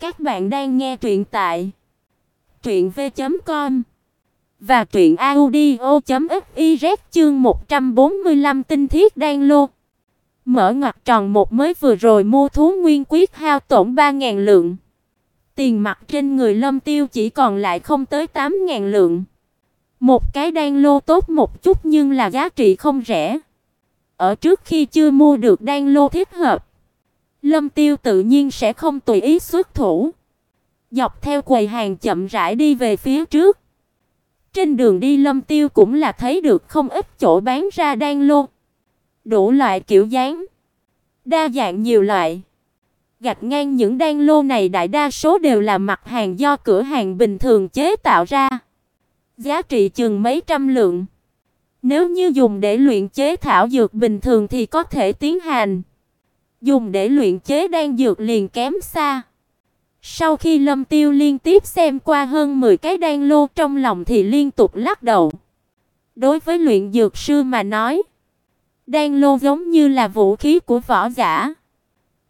Các bạn đang nghe truyện tại truyện v.com và truyện audio.fiz chương 145 tinh thiết đan lô. Mở ngoặc tròn một mới vừa rồi mua thú nguyên quyết hao tổn 3000 lượng. Tiền mặt trên người Lâm Tiêu chỉ còn lại không tới 8000 lượng. Một cái đan lô tốt một chút nhưng là giá trị không rẻ. Ở trước khi chưa mua được đan lô thích hợp, Lâm Tiêu tự nhiên sẽ không tùy ý xuất thủ. Dọc theo quầy hàng chậm rãi đi về phía trước. Trên đường đi Lâm Tiêu cũng là thấy được không ít chỗ bán ra đan lô. Đủ loại kiểu dáng, đa dạng nhiều loại. Gạch ngang những đan lô này đại đa số đều là mặt hàng do cửa hàng bình thường chế tạo ra. Giá trị chừng mấy trăm lượng. Nếu như dùng để luyện chế thảo dược bình thường thì có thể tiến hành. Dùng để luyện chế đan dược liền kém xa. Sau khi Lâm Tiêu liên tiếp xem qua hơn 10 cái đan lô trong lòng thì liên tục lắc đầu. Đối với luyện dược sư mà nói, đan lô giống như là vũ khí của võ giả.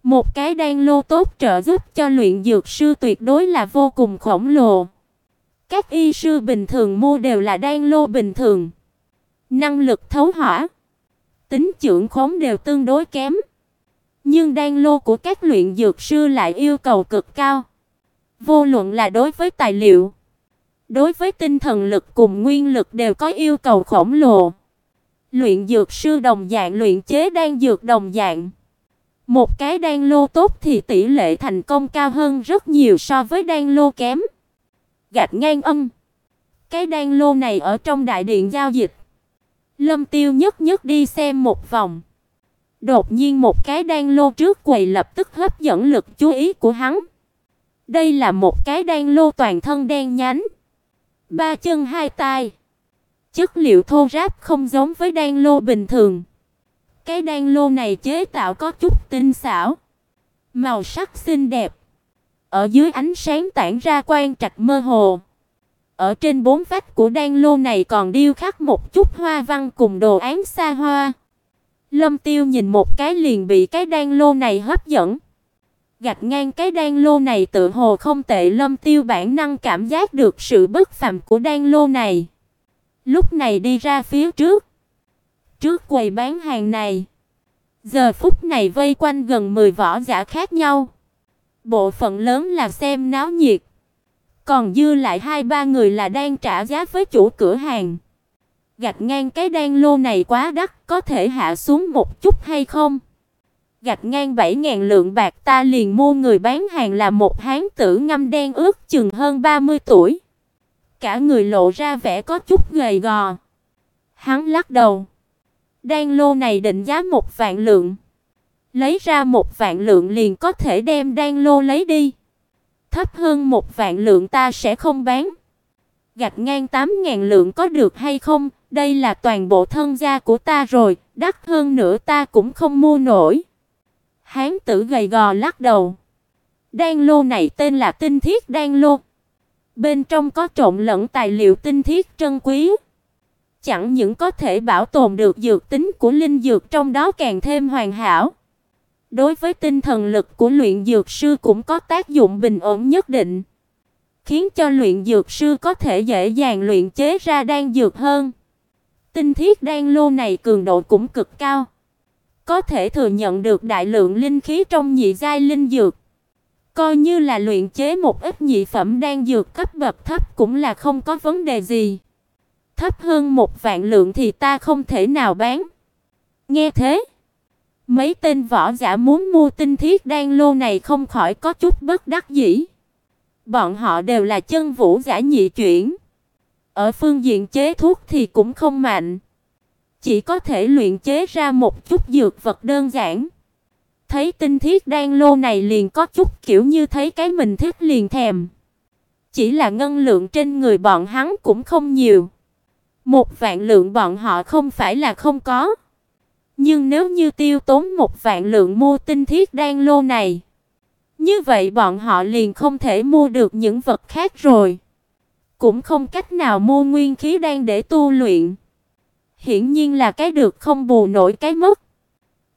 Một cái đan lô tốt trợ giúp cho luyện dược sư tuyệt đối là vô cùng khổng lồ. Các y sư bình thường mua đều là đan lô bình thường. Năng lực thấu hỏa, tính trưởng khống đều tương đối kém. Nhưng đan lô của các luyện dược sư lại yêu cầu cực cao. Vô luận là đối với tài liệu, đối với tinh thần lực cùng nguyên lực đều có yêu cầu khổng lồ. Luyện dược sư đồng dạng luyện chế đan dược đồng dạng. Một cái đan lô tốt thì tỷ lệ thành công cao hơn rất nhiều so với đan lô kém. Gạch ngang âm. Cái đan lô này ở trong đại điện giao dịch. Lâm Tiêu nhất nhất đi xem một vòng. Đột nhiên một cái đan lô trước quầy lập tức hấp dẫn lực chú ý của hắn. Đây là một cái đan lô toàn thân đen nhánh, ba chân hai tay. Chất liệu thô ráp không giống với đan lô bình thường. Cái đan lô này chế tạo có chút tinh xảo, màu sắc xinh đẹp. Ở dưới ánh sáng tản ra quang trạch mơ hồ. Ở trên bốn vách của đan lô này còn điêu khắc một chút hoa văn cùng đồ án xa hoa. Lâm Tiêu nhìn một cái liền bị cái đan lô này hấp dẫn. Gạch ngang cái đan lô này tự hồ không tệ, Lâm Tiêu bản năng cảm giác được sự bất phàm của đan lô này. Lúc này đi ra phía trước, trước quầy bán hàng này, giờ phút này vây quanh gần 10 võ giả khác nhau. Bộ phận lớn là xem náo nhiệt, còn dư lại hai ba người là đang trả giá với chủ cửa hàng gạch ngang cái đan lô này quá đắt, có thể hạ xuống một chút hay không? Gạch ngang 7000 lượng bạc ta liền mua người bán hàng là một hán tử ngâm đen ước chừng hơn 30 tuổi. Cả người lộ ra vẻ có chút gầy gò. Hắn lắc đầu. Đan lô này định giá một vạn lượng. Lấy ra một vạn lượng liền có thể đem đan lô lấy đi. Thấp hơn một vạn lượng ta sẽ không bán. Gạch ngang 8000 lượng có được hay không? Đây là toàn bộ thân gia của ta rồi, đắt hơn nữa ta cũng không mua nổi. Hán tử gầy gò lắc đầu. Đan lô này tên là Tinh Thiết Đan lô. Bên trong có trộn lẫn tài liệu tinh thiết trân quý. Chẳng những có thể bảo tồn được dược tính của linh dược trong đó càng thêm hoàn hảo. Đối với tinh thần lực của luyện dược sư cũng có tác dụng bình ổn nhất định, khiến cho luyện dược sư có thể dễ dàng luyện chế ra đan dược hơn. Tinh thiết đan lô này cường độ cũng cực cao, có thể thừa nhận được đại lượng linh khí trong nhị giai linh dược. Coi như là luyện chế một ít nhị phẩm đan dược cấp bậc thấp cũng là không có vấn đề gì. Thấp hơn một vạn lượng thì ta không thể nào bán. Nghe thế, mấy tên võ giả muốn mua tinh thiết đan lô này không khỏi có chút bất đắc dĩ. Bọn họ đều là chân vũ giả nhị chuyển. Ở phương diện chế thuốc thì cũng không mạnh, chỉ có thể luyện chế ra một chút dược vật đơn giản. Thấy tinh thiết đan lô này liền có chút kiểu như thấy cái mình thích liền thèm. Chỉ là ngân lượng trên người bọn hắn cũng không nhiều. Một vạn lượng bọn họ không phải là không có. Nhưng nếu như tiêu tốn một vạn lượng mua tinh thiết đan lô này, như vậy bọn họ liền không thể mua được những vật khác rồi cũng không cách nào mua nguyên khí đan để tu luyện. Hiển nhiên là cái được không bù nổi cái mất.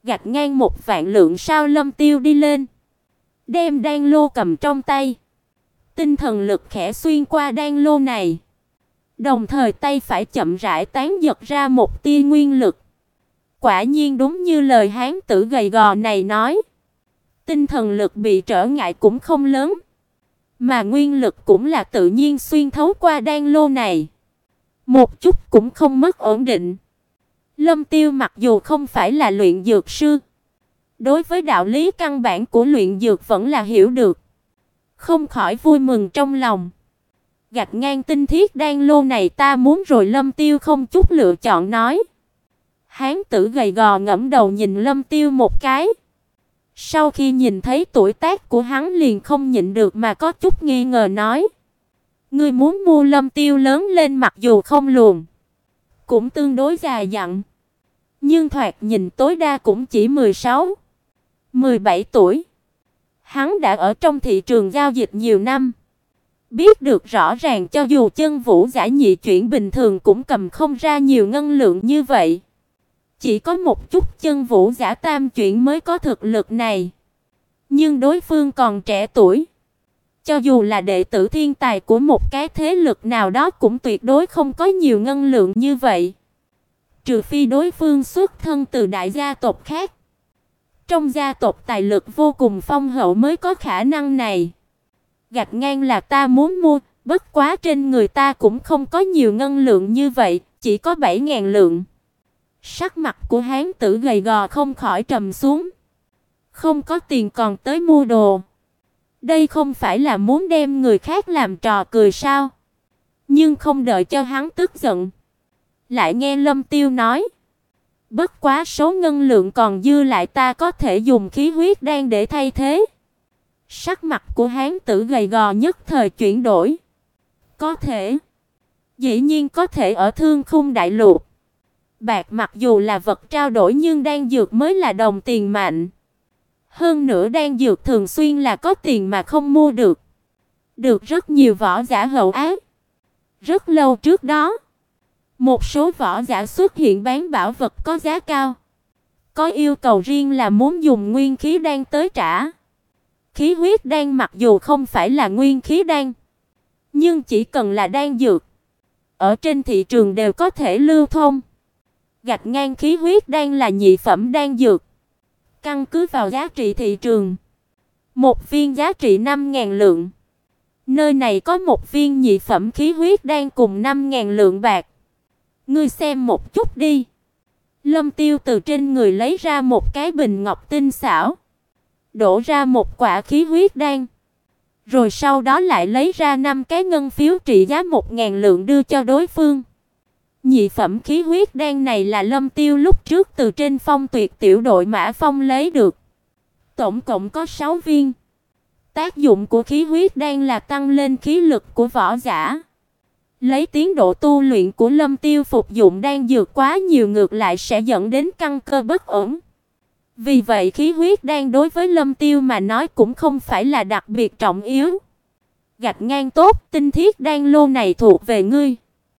gạt ngang một vạn lượng sao Lâm Tiêu đi lên. đem đan lô cầm trong tay. Tinh thần lực khẽ xuyên qua đan lô này. Đồng thời tay phải chậm rãi tán giật ra một tia nguyên lực. Quả nhiên đúng như lời hán tử gầy gò này nói, tinh thần lực bị trở ngại cũng không lớn, mà nguyên lực cũng là tự nhiên xuyên thấu qua đan lô này, một chút cũng không mất ổn định. Lâm Tiêu mặc dù không phải là luyện dược sư, đối với đạo lý căn bản của luyện dược vẫn là hiểu được, không khỏi vui mừng trong lòng. Gạch ngang tinh thiết đan lô này ta muốn rồi Lâm Tiêu không chút lựa chọn nói. Hán tử gầy gò ngẫm đầu nhìn Lâm Tiêu một cái. Sau khi nhìn thấy tuổi tác của hắn liền không nhịn được mà có chút nghi ngờ nói: "Ngươi muốn mua Lâm Tiêu lớn lên mặc dù không luồn, cũng tương đối già dặn, nhưng thoạt nhìn tối đa cũng chỉ 16, 17 tuổi. Hắn đã ở trong thị trường giao dịch nhiều năm, biết được rõ ràng cho dù chân vũ giả nhị chuyển bình thường cũng cầm không ra nhiều ngân lượng như vậy." Chỉ có một chút chân vũ giả tam chuyển mới có thực lực này. Nhưng đối phương còn trẻ tuổi. Cho dù là đệ tử thiên tài của một cái thế lực nào đó cũng tuyệt đối không có nhiều ngân lượng như vậy. Trừ phi đối phương xuất thân từ đại gia tộc khác. Trong gia tộc tài lực vô cùng phong hậu mới có khả năng này. Gạch ngang là ta muốn mua, bất quá trên người ta cũng không có nhiều ngân lượng như vậy, chỉ có 7000 lượng. Sắc mặt của hán tử gầy gò không khỏi trầm xuống. Không có tiền còn tới mua đồ. Đây không phải là muốn đem người khác làm trò cười sao? Nhưng không đợi cho hắn tức giận, lại nghe Lâm Tiêu nói: "Bất quá số ngân lượng còn dư lại ta có thể dùng khí huyết đan để thay thế." Sắc mặt của hán tử gầy gò nhất thời chuyển đổi. "Có thể, dĩ nhiên có thể ở Thương Khung đại lục." Bạc mặc dù là vật trao đổi nhưng đan dược mới là đồng tiền mạnh. Hơn nữa đan dược thường xuyên là có tiền mà không mua được. Được rất nhiều võ giả hậu ác. Rất lâu trước đó, một số võ giả xuất hiện bán bảo vật có giá cao. Có yêu cầu riêng là muốn dùng nguyên khí đan tới trả. Khí huyết đan mặc dù không phải là nguyên khí đan, nhưng chỉ cần là đan dược, ở trên thị trường đều có thể lưu thông gạch ngang khí huyết đang là nhị phẩm đan dược. Căn cứ vào giá trị thị trường, một viên giá trị 5000 lượng. Nơi này có một viên nhị phẩm khí huyết đan cùng 5000 lượng bạc. Ngươi xem một chút đi. Lâm Tiêu từ trên người lấy ra một cái bình ngọc tinh xảo, đổ ra một quả khí huyết đan. Rồi sau đó lại lấy ra năm cái ngân phiếu trị giá 1000 lượng đưa cho đối phương. Nhị phẩm khí huyết đan này là Lâm Tiêu lúc trước từ trên Phong Tuyệt tiểu đội Mã Phong lấy được. Tổng cộng có 6 viên. Tác dụng của khí huyết đan là tăng lên khí lực của võ giả. Lấy tiến độ tu luyện của Lâm Tiêu phục dụng đan dược quá nhiều ngược lại sẽ dẫn đến căn cơ bất ổn. Vì vậy khí huyết đan đối với Lâm Tiêu mà nói cũng không phải là đặc biệt trọng yếu. Gạch ngang tốt, tinh thiết đan lô này thuộc về ngươi.